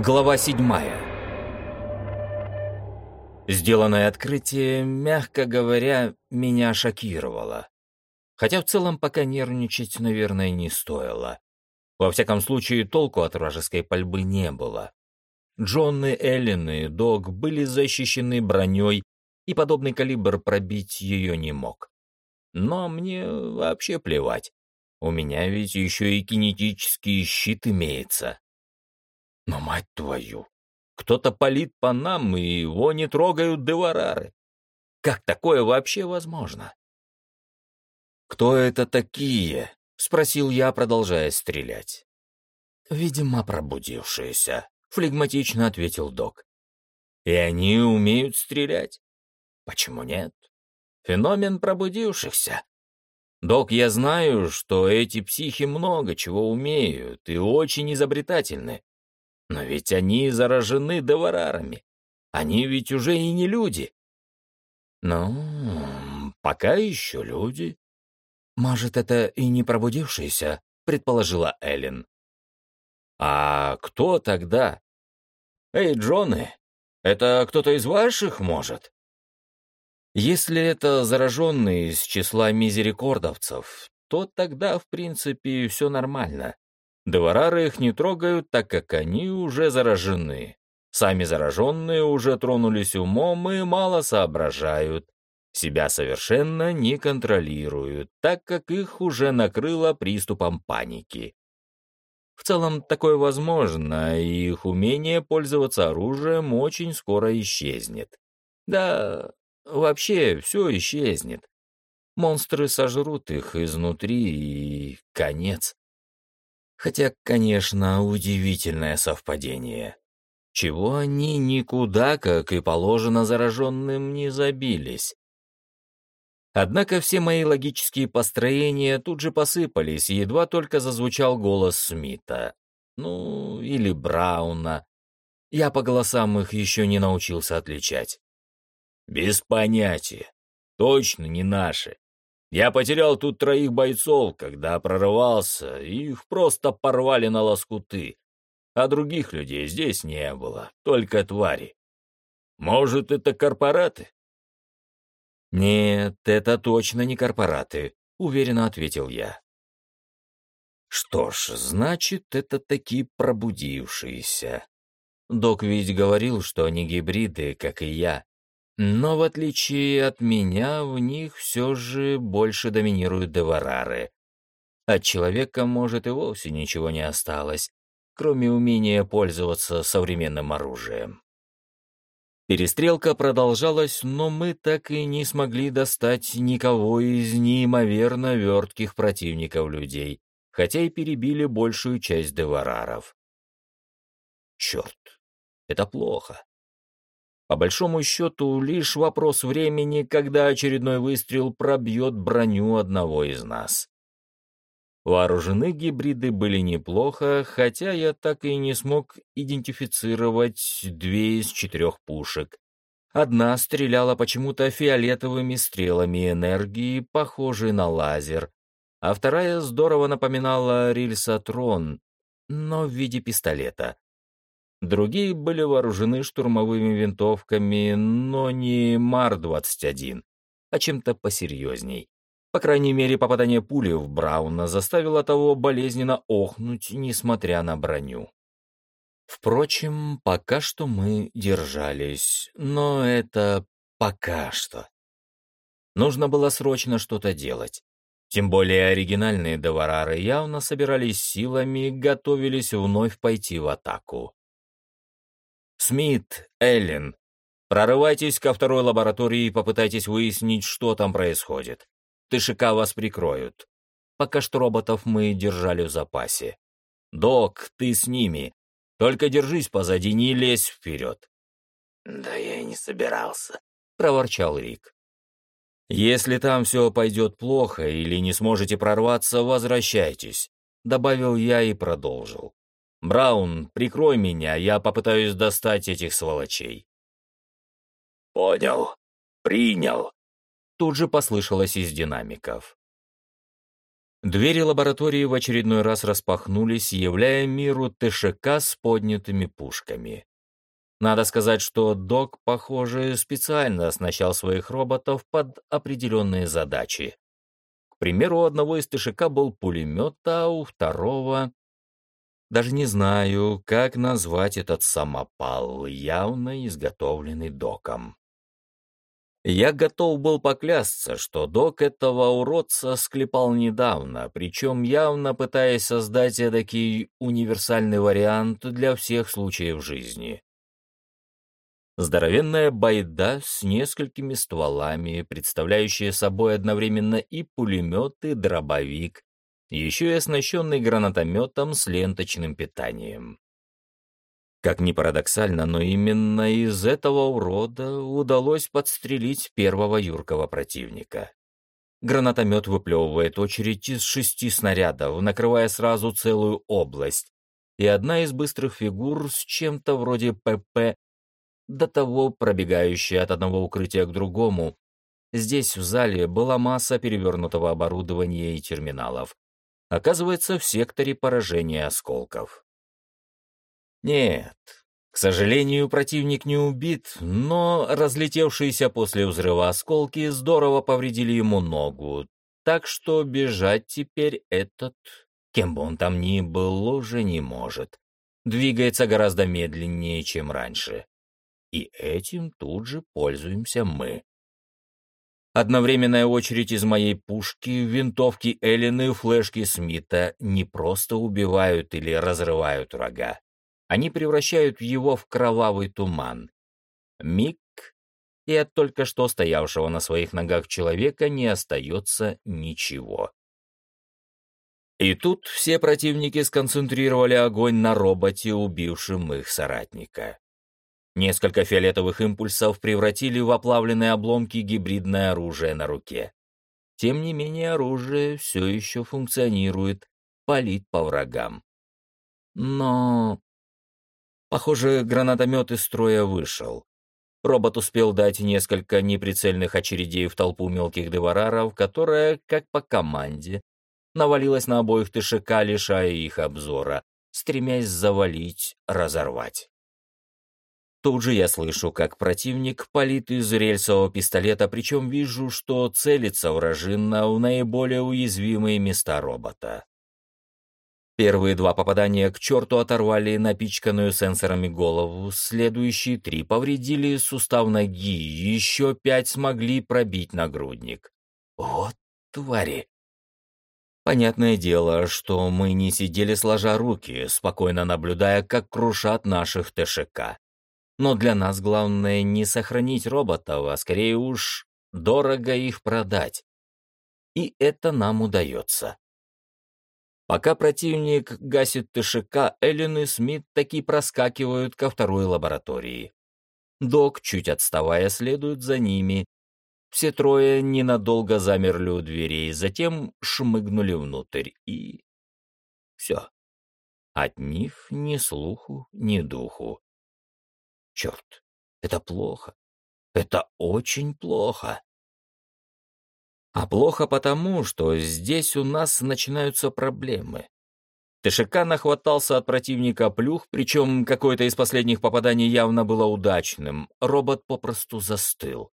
Глава седьмая. Сделанное открытие, мягко говоря, меня шокировало. Хотя в целом пока нервничать, наверное, не стоило. Во всяком случае, толку от вражеской пальбы не было. Джон и Эллен и Дог были защищены броней, и подобный калибр пробить ее не мог. Но мне вообще плевать. У меня ведь еще и кинетический щит имеется. Но, мать твою, кто-то палит по нам, и его не трогают деварары. Как такое вообще возможно? «Кто это такие?» — спросил я, продолжая стрелять. «Видимо, пробудившиеся», — флегматично ответил док. «И они умеют стрелять? Почему нет? Феномен пробудившихся. Док, я знаю, что эти психи много чего умеют и очень изобретательны. Но ведь они заражены деварарами. Они ведь уже и не люди. Ну, пока еще люди. Может, это и не пробудившиеся, предположила Эллен. А кто тогда? Эй, Джоны, это кто-то из ваших, может? Если это зараженные из числа мизерикордовцев, то тогда, в принципе, все нормально. Деварары их не трогают, так как они уже заражены. Сами зараженные уже тронулись умом и мало соображают. Себя совершенно не контролируют, так как их уже накрыло приступом паники. В целом такое возможно, и их умение пользоваться оружием очень скоро исчезнет. Да, вообще все исчезнет. Монстры сожрут их изнутри, и конец. Хотя, конечно, удивительное совпадение. Чего они никуда, как и положено зараженным, не забились. Однако все мои логические построения тут же посыпались, едва только зазвучал голос Смита. Ну, или Брауна. Я по голосам их еще не научился отличать. «Без понятия. Точно не наши. Я потерял тут троих бойцов, когда прорывался, их просто порвали на лоскуты. А других людей здесь не было, только твари. Может, это корпораты? Нет, это точно не корпораты, уверенно ответил я. Что ж, значит, это такие пробудившиеся. Док ведь говорил, что они гибриды, как и я. Но в отличие от меня, в них все же больше доминируют деварары. От человека, может, и вовсе ничего не осталось, кроме умения пользоваться современным оружием. Перестрелка продолжалась, но мы так и не смогли достать никого из неимоверно вертких противников людей, хотя и перебили большую часть девараров. Черт, это плохо. По большому счету, лишь вопрос времени, когда очередной выстрел пробьет броню одного из нас. Вооружены гибриды были неплохо, хотя я так и не смог идентифицировать две из четырех пушек. Одна стреляла почему-то фиолетовыми стрелами энергии, похожей на лазер, а вторая здорово напоминала рельсотрон, но в виде пистолета. Другие были вооружены штурмовыми винтовками, но не Мар-21, а чем-то посерьезней. По крайней мере, попадание пули в Брауна заставило того болезненно охнуть, несмотря на броню. Впрочем, пока что мы держались, но это пока что. Нужно было срочно что-то делать. Тем более оригинальные доварары явно собирались силами готовились вновь пойти в атаку. Смит, Эллен, прорывайтесь ко второй лаборатории и попытайтесь выяснить, что там происходит. Тышика вас прикроют. Пока что роботов мы держали в запасе. Док, ты с ними. Только держись позади, не лезь вперед. Да я и не собирался, проворчал Рик. Если там все пойдет плохо или не сможете прорваться, возвращайтесь, добавил я и продолжил. «Браун, прикрой меня, я попытаюсь достать этих сволочей». «Понял. Принял», — тут же послышалось из динамиков. Двери лаборатории в очередной раз распахнулись, являя миру ТШК с поднятыми пушками. Надо сказать, что док, похоже, специально оснащал своих роботов под определенные задачи. К примеру, у одного из ТШК был пулемет, а у второго... Даже не знаю, как назвать этот самопал, явно изготовленный доком. Я готов был поклясться, что док этого уродца склепал недавно, причем явно пытаясь создать эдакий универсальный вариант для всех случаев жизни. Здоровенная байда с несколькими стволами, представляющая собой одновременно и пулемет, и дробовик, еще и оснащенный гранатометом с ленточным питанием. Как ни парадоксально, но именно из этого урода удалось подстрелить первого юркого противника. Гранатомет выплевывает очередь из шести снарядов, накрывая сразу целую область, и одна из быстрых фигур с чем-то вроде ПП до того пробегающая от одного укрытия к другому. Здесь, в зале, была масса перевернутого оборудования и терминалов. Оказывается, в секторе поражения осколков. Нет, к сожалению, противник не убит, но разлетевшиеся после взрыва осколки здорово повредили ему ногу, так что бежать теперь этот, кем бы он там ни был, уже не может. Двигается гораздо медленнее, чем раньше и этим тут же пользуемся мы. Одновременная очередь из моей пушки, винтовки Эллины флешки Смита не просто убивают или разрывают врага. Они превращают его в кровавый туман. Миг, и от только что стоявшего на своих ногах человека не остается ничего. И тут все противники сконцентрировали огонь на роботе, убившем их соратника. Несколько фиолетовых импульсов превратили в оплавленные обломки гибридное оружие на руке. Тем не менее, оружие все еще функционирует, палит по врагам. Но... Похоже, гранатомет из строя вышел. Робот успел дать несколько неприцельных очередей в толпу мелких девараров, которая, как по команде, навалилась на обоих ТШК, лишая их обзора, стремясь завалить, разорвать. Тут же я слышу, как противник палит из рельсового пистолета, причем вижу, что целится вражина в наиболее уязвимые места робота. Первые два попадания к черту оторвали напичканную сенсорами голову, следующие три повредили сустав ноги, еще пять смогли пробить нагрудник. Вот твари! Понятное дело, что мы не сидели сложа руки, спокойно наблюдая, как крушат наших ТШК. Но для нас главное не сохранить роботов, а скорее уж дорого их продать. И это нам удается. Пока противник гасит ТШК, Эллен и Смит таки проскакивают ко второй лаборатории. Док, чуть отставая, следует за ними. Все трое ненадолго замерли у дверей, затем шмыгнули внутрь и... Все. От них ни слуху, ни духу. Черт, это плохо. Это очень плохо. А плохо потому, что здесь у нас начинаются проблемы. ТШК нахватался от противника плюх, причем какое-то из последних попаданий явно было удачным. Робот попросту застыл.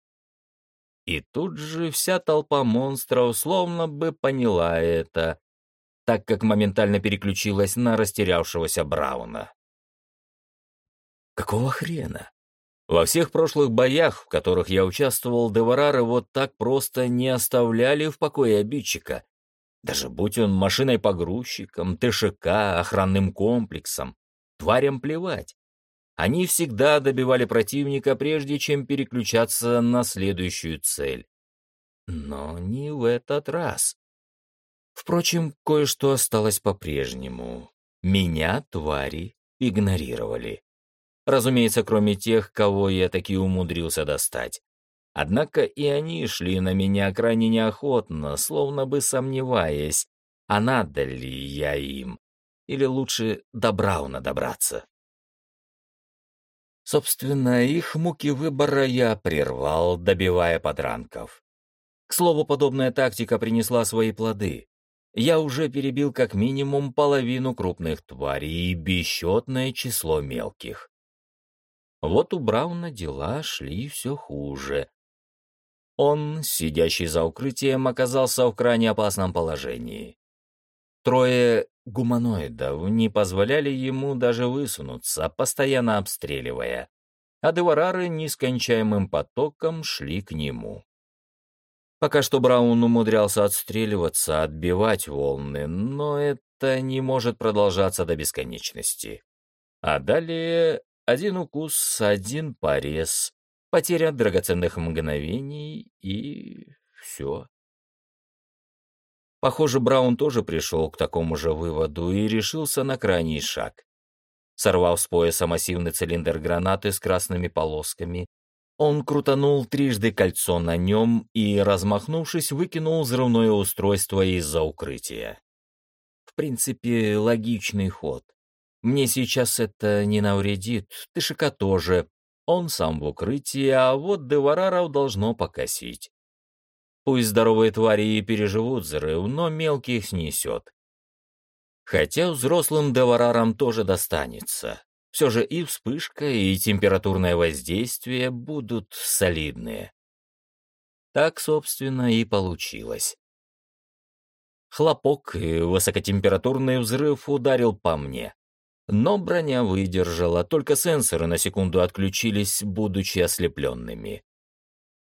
И тут же вся толпа монстров словно бы поняла это, так как моментально переключилась на растерявшегося Брауна. Какого хрена? Во всех прошлых боях, в которых я участвовал, Деварары вот так просто не оставляли в покое обидчика. Даже будь он машиной-погрузчиком, ТШК, охранным комплексом, тварям плевать. Они всегда добивали противника, прежде чем переключаться на следующую цель. Но не в этот раз. Впрочем, кое-что осталось по-прежнему. Меня твари игнорировали. Разумеется, кроме тех, кого я таки умудрился достать. Однако и они шли на меня крайне неохотно, словно бы сомневаясь, а надо ли я им, или лучше до Брауна добраться. Собственно, их муки выбора я прервал, добивая подранков. К слову, подобная тактика принесла свои плоды. я уже перебил как минимум половину крупных тварей и бесчетное число мелких. Вот у Брауна дела шли все хуже. Он, сидящий за укрытием, оказался в крайне опасном положении. Трое гуманоидов не позволяли ему даже высунуться, постоянно обстреливая, а деварары нескончаемым потоком шли к нему. Пока что Браун умудрялся отстреливаться, отбивать волны, но это не может продолжаться до бесконечности. А далее один укус, один порез, потеря драгоценных мгновений и все. Похоже, Браун тоже пришел к такому же выводу и решился на крайний шаг. Сорвав с пояса массивный цилиндр гранаты с красными полосками, он крутанул трижды кольцо на нем и, размахнувшись, выкинул взрывное устройство из-за укрытия. В принципе, логичный ход. Мне сейчас это не навредит, Тышика тоже. Он сам в укрытии, а вот Девараров должно покосить. Пусть здоровые твари и переживут взрыв, но мелких снесет. Хотя взрослым деварарам тоже достанется. Все же и вспышка, и температурное воздействие будут солидные. Так, собственно, и получилось. Хлопок и высокотемпературный взрыв ударил по мне. Но броня выдержала, только сенсоры на секунду отключились, будучи ослепленными.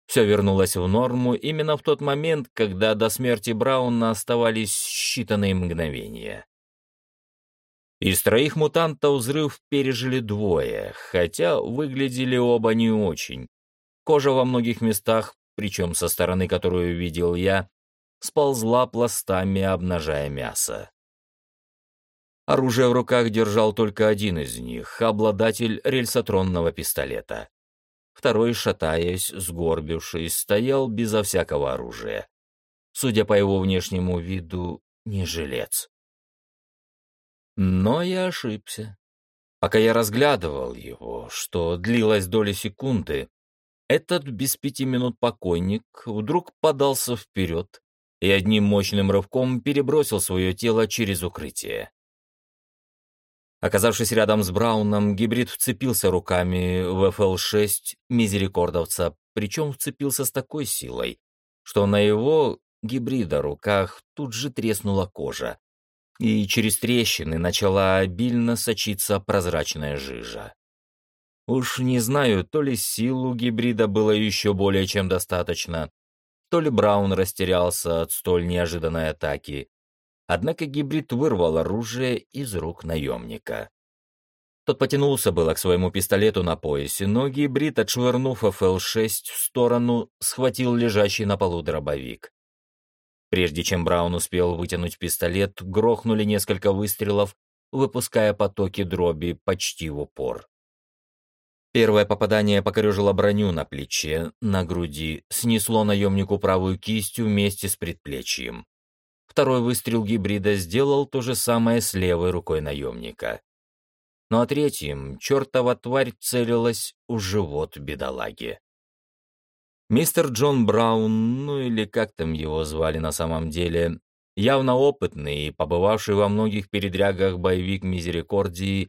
Все вернулось в норму именно в тот момент, когда до смерти Брауна оставались считанные мгновения. Из троих мутантов взрыв пережили двое, хотя выглядели оба не очень. Кожа во многих местах, причем со стороны, которую видел я, сползла пластами, обнажая мясо. Оружие в руках держал только один из них, обладатель рельсотронного пистолета. Второй, шатаясь, сгорбившись, стоял безо всякого оружия. Судя по его внешнему виду, не жилец. Но я ошибся. Пока я разглядывал его, что длилось доли секунды, этот без пяти минут покойник вдруг подался вперед и одним мощным рывком перебросил свое тело через укрытие. Оказавшись рядом с Брауном, гибрид вцепился руками в FL-6 мизерикордовца, причем вцепился с такой силой, что на его гибрида руках тут же треснула кожа, и через трещины начала обильно сочиться прозрачная жижа. Уж не знаю, то ли силу гибрида было еще более чем достаточно, то ли Браун растерялся от столь неожиданной атаки, Однако гибрид вырвал оружие из рук наемника. Тот потянулся было к своему пистолету на поясе, но гибрид, отшвырнув ФЛ-6 в сторону, схватил лежащий на полу дробовик. Прежде чем Браун успел вытянуть пистолет, грохнули несколько выстрелов, выпуская потоки дроби почти в упор. Первое попадание покорежило броню на плече, на груди, снесло наемнику правую кисть вместе с предплечьем. Второй выстрел гибрида сделал то же самое с левой рукой наемника. Ну а третьим чертова тварь целилась у живот бедолаги. Мистер Джон Браун, ну или как там его звали на самом деле, явно опытный и побывавший во многих передрягах боевик Мизерикордии,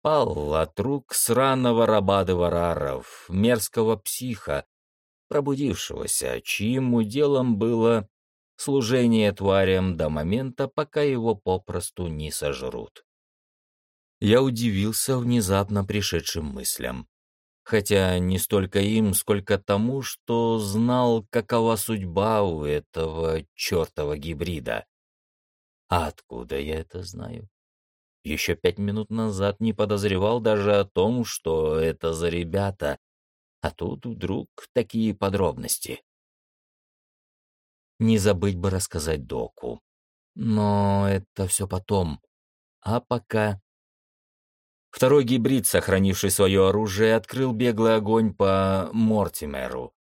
пал от рук сраного раба Девараров, мерзкого психа, пробудившегося, чьим уделом было служение тварям до момента, пока его попросту не сожрут. Я удивился внезапно пришедшим мыслям. Хотя не столько им, сколько тому, что знал, какова судьба у этого чертова гибрида. А откуда я это знаю? Еще пять минут назад не подозревал даже о том, что это за ребята, а тут вдруг такие подробности. Не забыть бы рассказать доку. Но это все потом. А пока... Второй гибрид, сохранивший свое оружие, открыл беглый огонь по Мортимеру.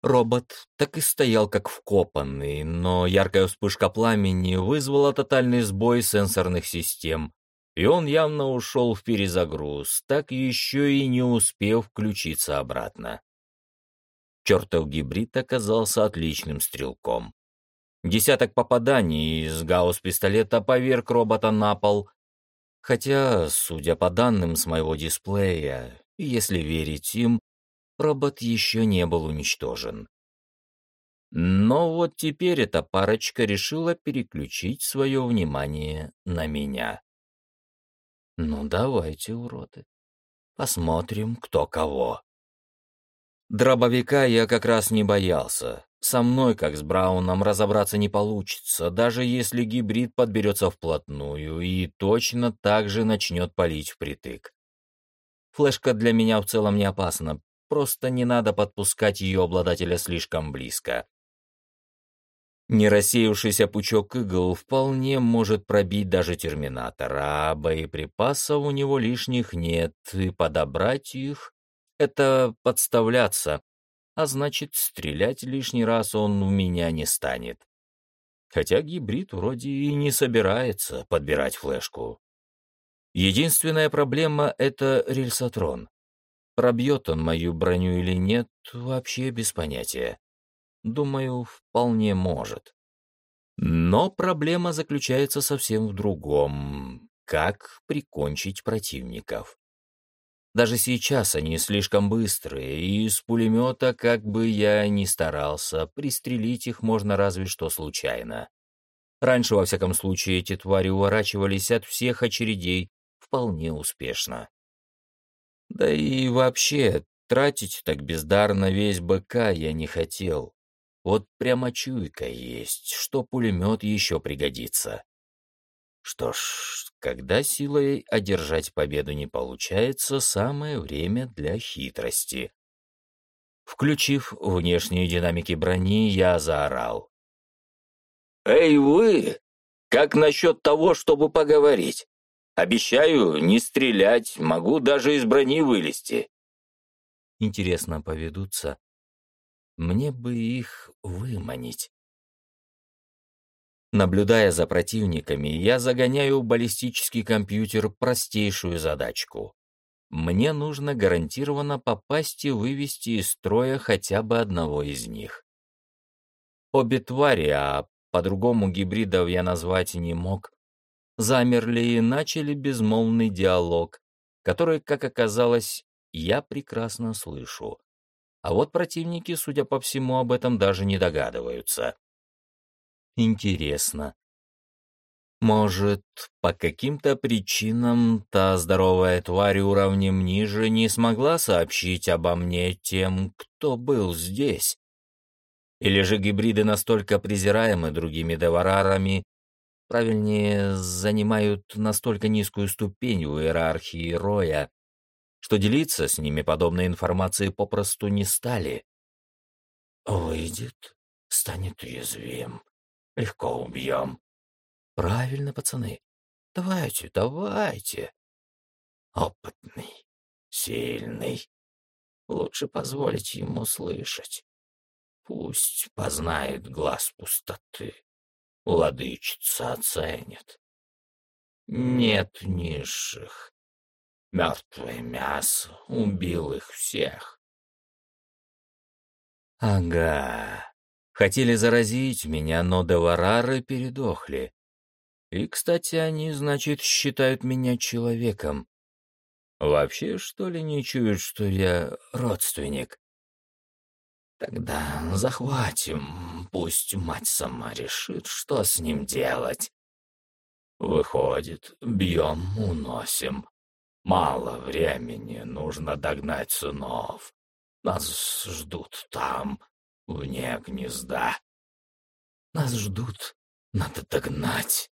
Робот так и стоял как вкопанный, но яркая вспышка пламени вызвала тотальный сбой сенсорных систем, и он явно ушел в перезагруз, так еще и не успев включиться обратно. Чертов гибрид оказался отличным стрелком. Десяток попаданий из гаусс-пистолета поверг робота на пол, хотя, судя по данным с моего дисплея, если верить им, робот еще не был уничтожен. Но вот теперь эта парочка решила переключить свое внимание на меня. Ну давайте, уроды, посмотрим, кто кого. Дробовика я как раз не боялся. Со мной, как с Брауном, разобраться не получится, даже если гибрид подберется вплотную и точно так же начнет палить впритык. Флешка для меня в целом не опасна, просто не надо подпускать ее обладателя слишком близко. Не рассеявшийся пучок игл вполне может пробить даже терминатор, а боеприпасов у него лишних нет, и подобрать их — это подставляться, а значит, стрелять лишний раз он у меня не станет. Хотя гибрид вроде и не собирается подбирать флешку. Единственная проблема — это рельсотрон. Пробьет он мою броню или нет, вообще без понятия. Думаю, вполне может. Но проблема заключается совсем в другом. Как прикончить противников? Даже сейчас они слишком быстрые, и из пулемета, как бы я ни старался, пристрелить их можно разве что случайно. Раньше, во всяком случае, эти твари уворачивались от всех очередей вполне успешно. Да и вообще, тратить так бездарно весь БК я не хотел. Вот прямо чуйка есть, что пулемет еще пригодится. Что ж, когда силой одержать победу не получается, самое время для хитрости. Включив внешние динамики брони, я заорал. «Эй, вы! Как насчет того, чтобы поговорить? Обещаю не стрелять, могу даже из брони вылезти». Интересно поведутся, мне бы их выманить. Наблюдая за противниками, я загоняю в баллистический компьютер простейшую задачку. Мне нужно гарантированно попасть и вывести из строя хотя бы одного из них. Обе твари, а по-другому гибридов я назвать не мог, замерли и начали безмолвный диалог, который, как оказалось, я прекрасно слышу. А вот противники, судя по всему, об этом даже не догадываются. Интересно. Может, по каким-то причинам та здоровая тварь уровнем ниже не смогла сообщить обо мне тем, кто был здесь? Или же гибриды настолько презираемы другими деварарами, правильнее, занимают настолько низкую ступень в иерархии роя, что делиться с ними подобной информацией попросту не стали. «Выйдет, станет уязвим. Легко убьем». «Правильно, пацаны. Давайте, давайте». «Опытный, сильный. Лучше позволить ему слышать. Пусть познает глаз пустоты. Владычица оценит. Нет низших, Мертвое мясо убил их всех. Ага. Хотели заразить меня, но деварары передохли. И, кстати, они, значит, считают меня человеком. Вообще, что ли, не чуют, что я родственник? Тогда захватим, пусть мать сама решит, что с ним делать. Выходит, бьем, уносим. Мало времени, нужно догнать сынов. Нас ждут там, вне гнезда. Нас ждут, надо догнать.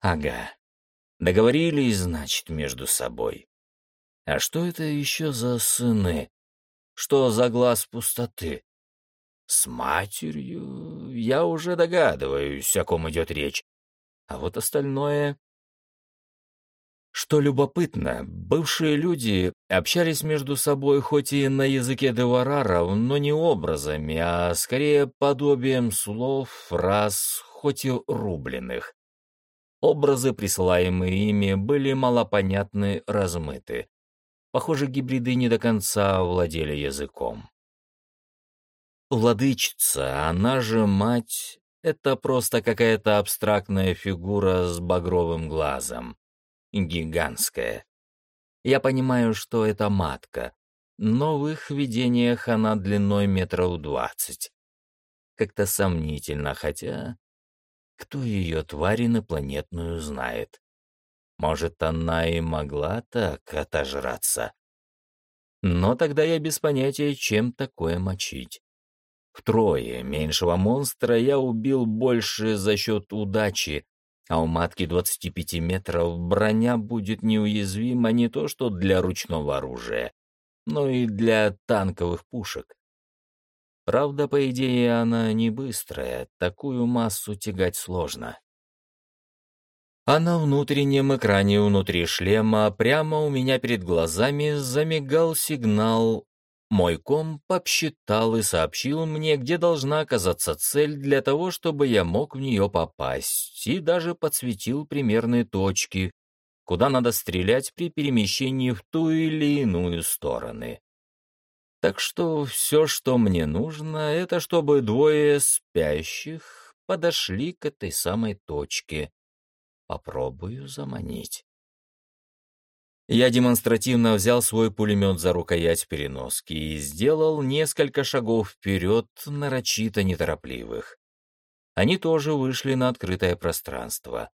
Ага, договорились, значит, между собой. А что это еще за сыны? Что за глаз пустоты? С матерью я уже догадываюсь, о ком идет речь. А вот остальное что любопытно, бывшие люди общались между собой хоть и на языке девараров, но не образами, а скорее подобием слов, фраз, хоть и рубленых. Образы, присылаемые ими, были малопонятны, размыты. Похоже, гибриды не до конца владели языком. Владычица, она же мать, это просто какая-то абстрактная фигура с багровым глазом. Гигантская. Я понимаю, что это матка, но в их видениях она длиной метров двадцать. Как-то сомнительно, хотя... Кто ее тварь инопланетную знает? Может, она и могла так отожраться? Но тогда я без понятия, чем такое мочить. Втрое меньшего монстра я убил больше за счет удачи, а у матки 25 метров броня будет неуязвима не то что для ручного оружия, но и для танковых пушек. Правда, по идее, она не быстрая, такую массу тягать сложно. А на внутреннем экране внутри шлема прямо у меня перед глазами замигал сигнал мой комп обсчитал и сообщил мне, где должна оказаться цель для того, чтобы я мог в нее попасть, и даже подсветил примерные точки, куда надо стрелять при перемещении в ту или иную стороны. Так что все, что мне нужно, это чтобы двое спящих подошли к этой самой точке. Попробую заманить. Я демонстративно взял свой пулемет за рукоять переноски и сделал несколько шагов вперед, нарочито неторопливых. Они тоже вышли на открытое пространство.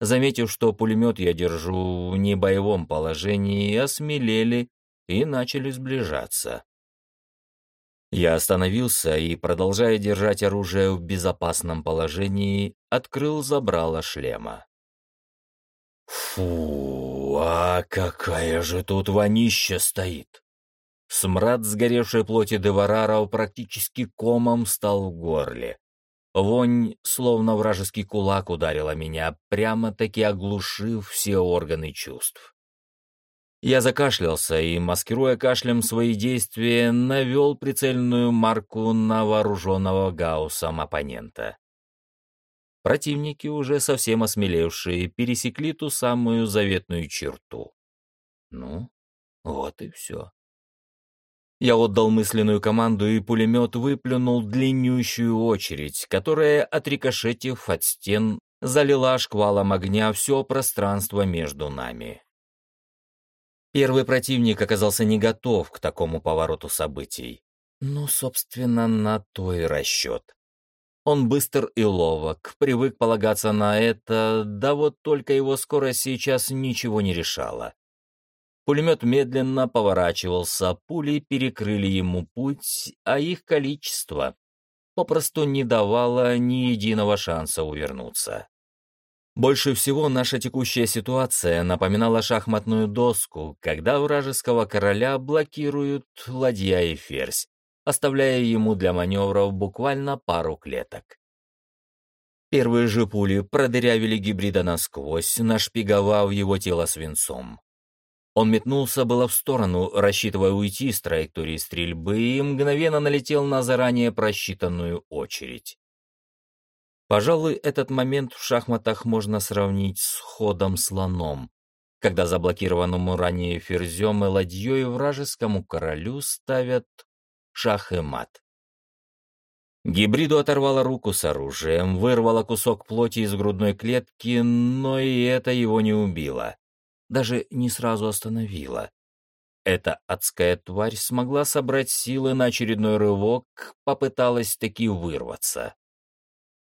Заметив, что пулемет я держу в небоевом положении, осмелели и начали сближаться. Я остановился и, продолжая держать оружие в безопасном положении, открыл забрало шлема. Фу, а какая же тут вонища стоит! Смрад сгоревшей плоти Девараров практически комом стал в горле. Вонь, словно вражеский кулак, ударила меня, прямо-таки оглушив все органы чувств. Я закашлялся и, маскируя кашлем свои действия, навел прицельную марку на вооруженного гауссом оппонента. Противники, уже совсем осмелевшие, пересекли ту самую заветную черту. Ну, вот и все. Я отдал мысленную команду, и пулемет выплюнул длиннющую очередь, которая, отрикошетив от стен, залила шквалом огня все пространство между нами. Первый противник оказался не готов к такому повороту событий. Ну, собственно, на то и расчет. Он быстр и ловок, привык полагаться на это, да вот только его скорость сейчас ничего не решала. Пулемет медленно поворачивался, пули перекрыли ему путь, а их количество попросту не давало ни единого шанса увернуться. Больше всего наша текущая ситуация напоминала шахматную доску, когда вражеского короля блокируют ладья и ферзь, оставляя ему для маневров буквально пару клеток. Первые же пули продырявили гибрида насквозь, нашпиговав его тело свинцом. Он метнулся было в сторону, рассчитывая уйти с траектории стрельбы, и мгновенно налетел на заранее просчитанную очередь. Пожалуй, этот момент в шахматах можно сравнить с ходом слоном, когда заблокированному ранее ферзем и ладьей вражескому королю ставят шах и мат. Гибриду оторвала руку с оружием, вырвала кусок плоти из грудной клетки, но и это его не убило. Даже не сразу остановило. Эта адская тварь смогла собрать силы на очередной рывок, попыталась таки вырваться.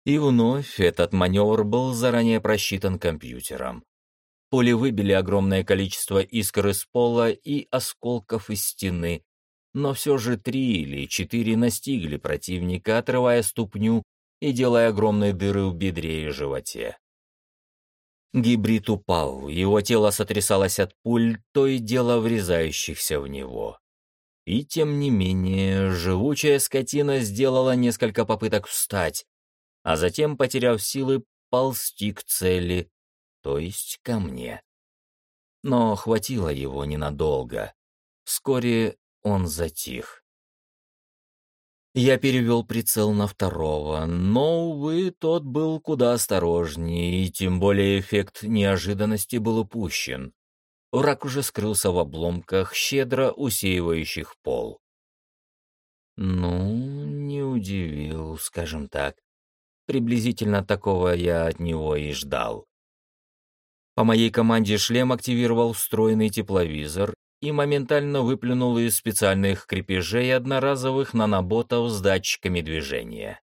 И вновь этот маневр был заранее просчитан компьютером. Пули выбили огромное количество искр из пола и осколков из стены, но все же три или четыре настигли противника, отрывая ступню и делая огромные дыры в бедре и животе. Гибрид упал, его тело сотрясалось от пуль, то и дело врезающихся в него. И тем не менее, живучая скотина сделала несколько попыток встать, а затем, потеряв силы, ползти к цели, то есть ко мне. Но хватило его ненадолго. Вскоре он затих. Я перевел прицел на второго, но, увы, тот был куда осторожнее, и тем более эффект неожиданности был упущен. Враг уже скрылся в обломках, щедро усеивающих пол. Ну, удивил, скажем так. Приблизительно такого я от него и ждал. По моей команде шлем активировал встроенный тепловизор и моментально выплюнул из специальных крепежей одноразовых наноботов с датчиками движения.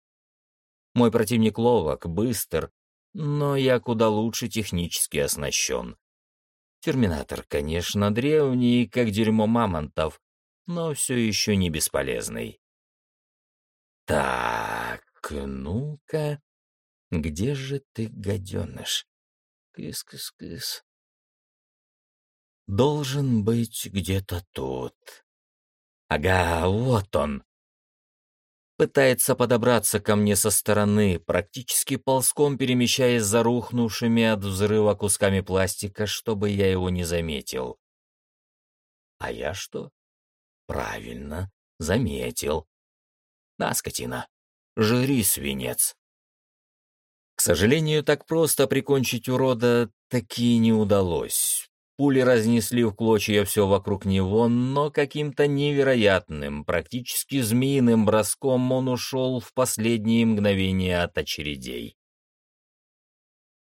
Мой противник ловок, быстр, но я куда лучше технически оснащен. Терминатор, конечно, древний, как дерьмо мамонтов, но все еще не бесполезный. Так, ну-ка, где же ты, гаденыш? Кыс-кыс-кыс. Должен быть где-то тут. Ага, вот он. Пытается подобраться ко мне со стороны, практически ползком перемещаясь за рухнувшими от взрыва кусками пластика, чтобы я его не заметил. А я что? Правильно, заметил. На, скотина, жри, свинец. К сожалению, так просто прикончить урода таки не удалось. Пули разнесли в клочья все вокруг него, но каким-то невероятным, практически змеиным броском он ушел в последние мгновения от очередей.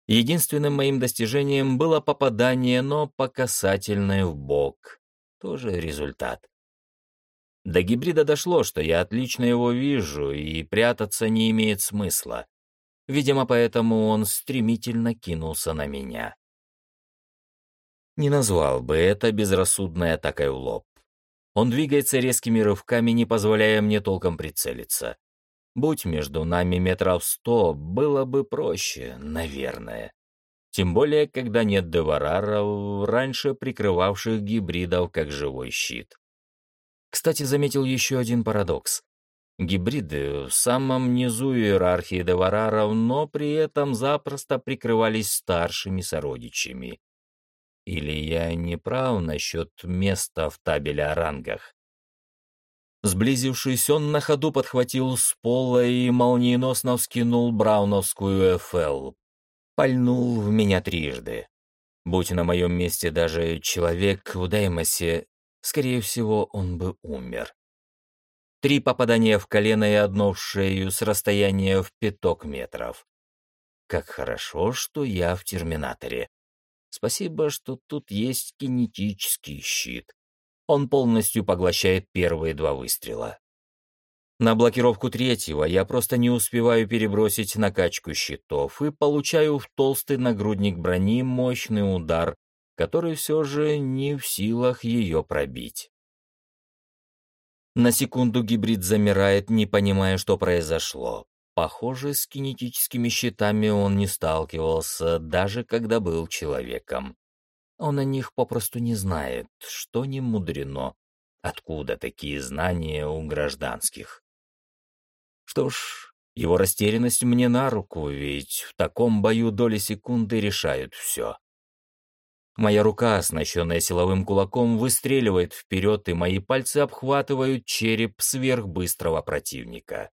Единственным моим достижением было попадание, но по касательной в бок. Тоже результат. До гибрида дошло, что я отлично его вижу, и прятаться не имеет смысла. Видимо, поэтому он стремительно кинулся на меня. Не назвал бы это безрассудной атакой в лоб. Он двигается резкими рывками, не позволяя мне толком прицелиться. Будь между нами метров сто, было бы проще, наверное. Тем более, когда нет девараров, раньше прикрывавших гибридов как живой щит. Кстати, заметил еще один парадокс. Гибриды в самом низу иерархии девараров, но при этом запросто прикрывались старшими сородичами. Или я не прав насчет места в табеле о рангах? Сблизившись, он на ходу подхватил с пола и молниеносно вскинул брауновскую ФЛ. Пальнул в меня трижды. Будь на моем месте даже человек в Даймосе, скорее всего, он бы умер. Три попадания в колено и одно в шею с расстояния в пяток метров. Как хорошо, что я в терминаторе. Спасибо, что тут есть кинетический щит. Он полностью поглощает первые два выстрела. На блокировку третьего я просто не успеваю перебросить накачку щитов и получаю в толстый нагрудник брони мощный удар, который все же не в силах ее пробить. На секунду гибрид замирает, не понимая, что произошло. Похоже, с кинетическими щитами он не сталкивался, даже когда был человеком. Он о них попросту не знает, что не мудрено. Откуда такие знания у гражданских? Что ж, его растерянность мне на руку, ведь в таком бою доли секунды решают все. Моя рука, оснащенная силовым кулаком, выстреливает вперед, и мои пальцы обхватывают череп сверхбыстрого противника.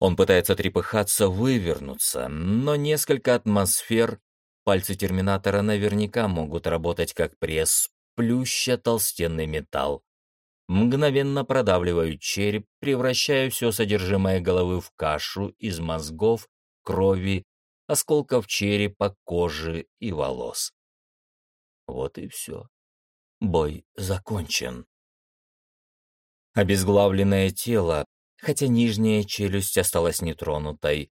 Он пытается трепыхаться, вывернуться, но несколько атмосфер, пальцы терминатора наверняка могут работать как пресс, плюща толстенный металл. Мгновенно продавливают череп, превращая все содержимое головы в кашу из мозгов, крови, осколков черепа, кожи и волос. Вот и все. Бой закончен. Обезглавленное тело, хотя нижняя челюсть осталась нетронутой,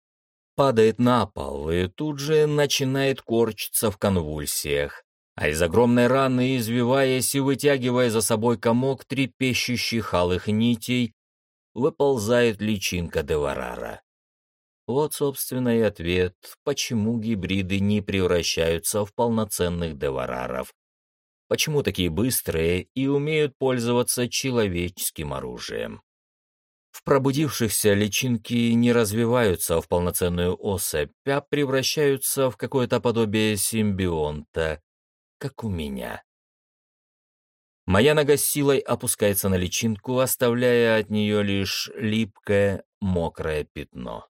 падает на пол и тут же начинает корчиться в конвульсиях, а из огромной раны, извиваясь и вытягивая за собой комок трепещущих алых нитей, выползает личинка Деварара. Вот, собственно, и ответ, почему гибриды не превращаются в полноценных девараров. Почему такие быстрые и умеют пользоваться человеческим оружием. В пробудившихся личинки не развиваются в полноценную особь, а превращаются в какое-то подобие симбионта, как у меня. Моя нога силой опускается на личинку, оставляя от нее лишь липкое, мокрое пятно.